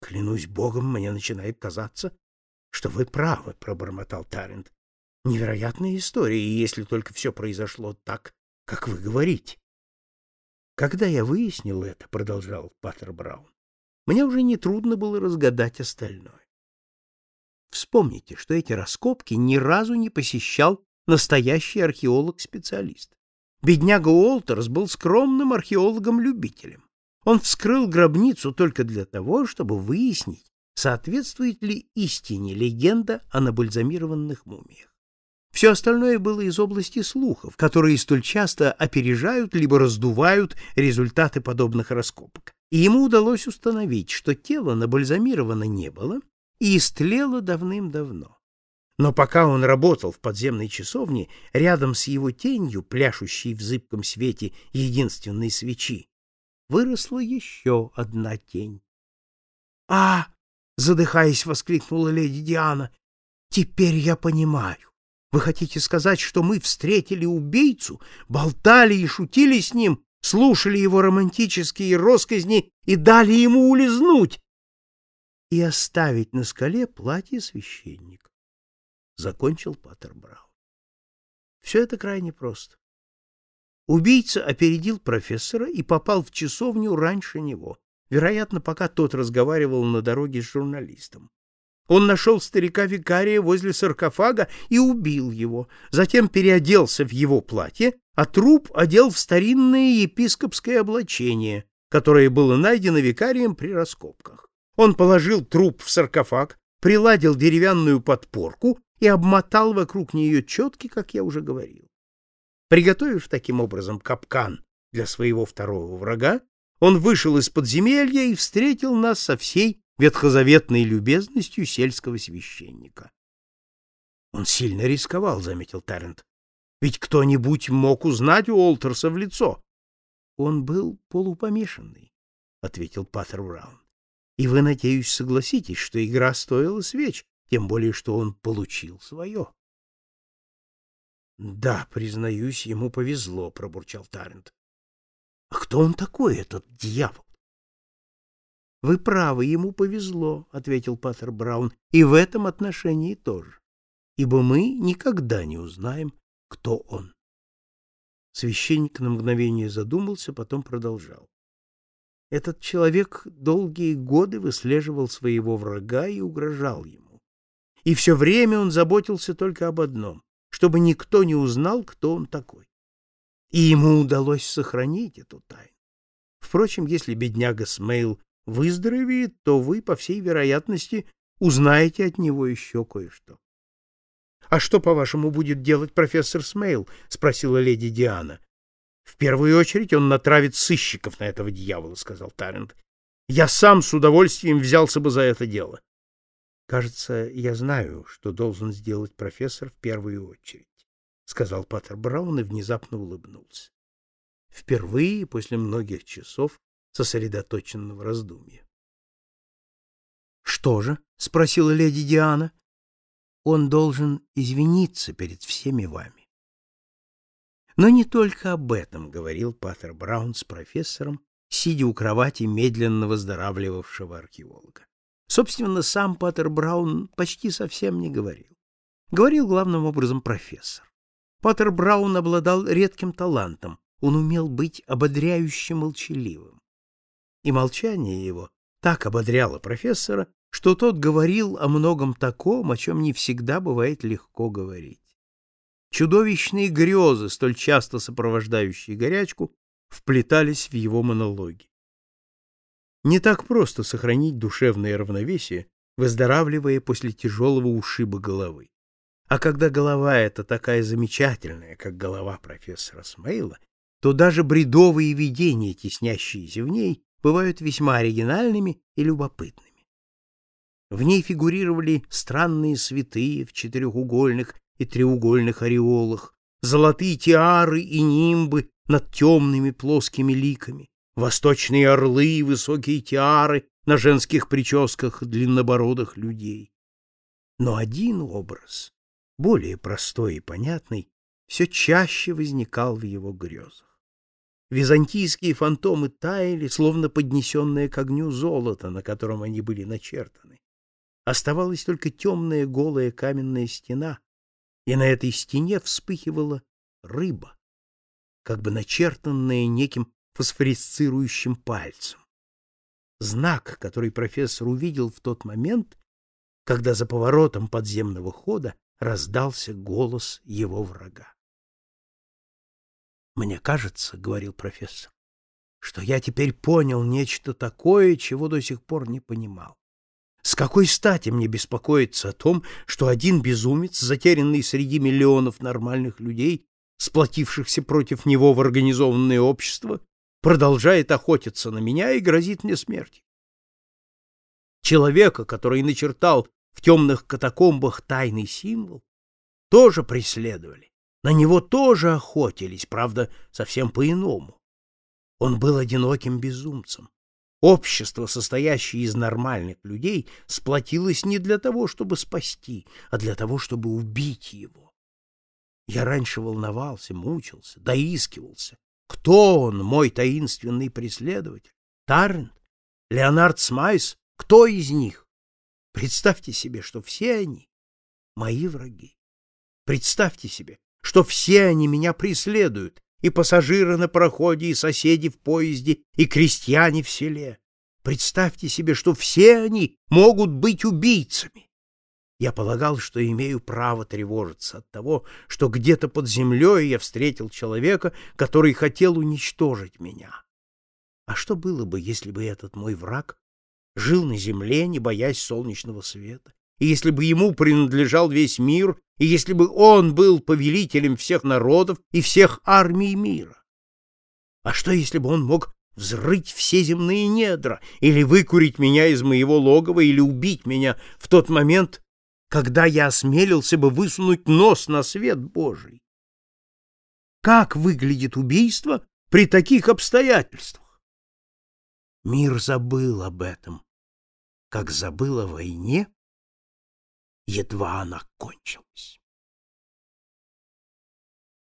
— Клянусь богом, мне начинает казаться, что вы правы, — пробормотал Тарент. — Невероятная история, если только все произошло так, как вы говорите. Когда я выяснил это, — продолжал Паттер Браун, — мне уже нетрудно было разгадать остальное. Вспомните, что эти раскопки ни разу не посещал настоящий археолог-специалист. Бедняга Уолтерс был скромным археологом-любителем. Он вскрыл гробницу только для того, чтобы выяснить, соответствует ли истине легенда о набальзамированных мумиях. Все остальное было из области слухов, которые столь часто опережают либо раздувают результаты подобных раскопок. И ему удалось установить, что тело набальзамировано не было и истлело давным-давно. Но пока он работал в подземной часовне, рядом с его тенью, пляшущей в зыбком свете единственной свечи, выросла еще одна тень. «А!» — задыхаясь, воскликнула леди Диана. «Теперь я понимаю. Вы хотите сказать, что мы встретили убийцу, болтали и шутили с ним, слушали его романтические росказни и дали ему улизнуть и оставить на скале платье священника?» Закончил Паттер Браун. Все это крайне просто. Убийца опередил профессора и попал в часовню раньше него, вероятно, пока тот разговаривал на дороге с журналистом. Он нашел старика-викария возле саркофага и убил его, затем переоделся в его платье, а труп одел в старинное епископское облачение, которое было найдено викарием при раскопках. Он положил труп в саркофаг, приладил деревянную подпорку и обмотал вокруг нее четки, как я уже говорил. Приготовив таким образом капкан для своего второго врага, он вышел из подземелья и встретил нас со всей ветхозаветной любезностью сельского священника. Он сильно рисковал, заметил Таррент. Ведь кто-нибудь мог узнать Уолтерса в лицо. Он был полупомешанный, ответил Паттер Браун. И вы, надеюсь, согласитесь, что игра стоила свеч, тем более что он получил свое. Да, признаюсь, ему повезло, пробурчал Тарент. А кто он такой, этот дьявол? Вы правы, ему повезло, ответил Паттер Браун, и в этом отношении тоже, ибо мы никогда не узнаем, кто он. Священник на мгновение задумался, потом продолжал. Этот человек долгие годы выслеживал своего врага и угрожал ему. И все время он заботился только об одном чтобы никто не узнал, кто он такой. И ему удалось сохранить эту тайну. Впрочем, если бедняга Смейл выздоровеет, то вы, по всей вероятности, узнаете от него еще кое-что. — А что, по-вашему, будет делать профессор Смейл? — спросила леди Диана. — В первую очередь он натравит сыщиков на этого дьявола, — сказал Тарент. — Я сам с удовольствием взялся бы за это дело. Кажется, я знаю, что должен сделать профессор в первую очередь, сказал Паттер Браун и внезапно улыбнулся. Впервые после многих часов сосредоточенного раздумья. Что же? спросила леди Диана. Он должен извиниться перед всеми вами. Но не только об этом говорил Паттер Браун с профессором, сидя у кровати медленно выздоравливавшего археолога. Собственно, сам Паттер Браун почти совсем не говорил. Говорил главным образом профессор. Паттер Браун обладал редким талантом. Он умел быть ободряюще молчаливым. И молчание его так ободряло профессора, что тот говорил о многом таком, о чем не всегда бывает легко говорить. Чудовищные грезы, столь часто сопровождающие горячку, вплетались в его монологи. Не так просто сохранить душевное равновесие, выздоравливая после тяжелого ушиба головы. А когда голова эта такая замечательная, как голова профессора Смейла, то даже бредовые видения, теснящиеся в ней, бывают весьма оригинальными и любопытными. В ней фигурировали странные святые в четырехугольных и треугольных ореолах, золотые тиары и нимбы над темными плоскими ликами, восточные орлы и высокие тиары на женских прическах длиннобородых людей. Но один образ, более простой и понятный, все чаще возникал в его грезах. византийские фантомы таяли, словно поднесенное к огню золото, на котором они были начертаны. Оставалась только темная голая каменная стена, и на этой стене вспыхивала рыба, как бы начертанная неким фосфорисцирующим пальцем. Знак, который профессор увидел в тот момент, когда за поворотом подземного хода раздался голос его врага. «Мне кажется, — говорил профессор, — что я теперь понял нечто такое, чего до сих пор не понимал. С какой стати мне беспокоиться о том, что один безумец, затерянный среди миллионов нормальных людей, сплотившихся против него в организованное общество, продолжает охотиться на меня и грозит мне смертью? Человека, который начертал в темных катакомбах тайный символ, тоже преследовали. На него тоже охотились, правда, совсем по-иному. Он был одиноким безумцем. Общество, состоящее из нормальных людей, сплотилось не для того, чтобы спасти, а для того, чтобы убить его. Я раньше волновался, мучился, доискивался. Кто он, мой таинственный преследователь? Таррент? Леонард Смайс? Кто из них? Представьте себе, что все они мои враги. Представьте себе, что все они меня преследуют, и пассажиры на проходе, и соседи в поезде, и крестьяне в селе. Представьте себе, что все они могут быть убийцами. Я полагал, что имею право тревожиться от того, что где-то под землей я встретил человека, который хотел уничтожить меня. А что было бы, если бы этот мой враг жил на земле, не боясь солнечного света, и если бы ему принадлежал весь мир, и если бы он был повелителем всех народов и всех армий мира? А что, если бы он мог взрыть все земные недра, или выкурить меня из моего логова, или убить меня в тот момент, когда я осмелился бы высунуть нос на свет Божий? Как выглядит убийство при таких обстоятельствах? Мир забыл об этом, как забыл о войне, едва она кончилась.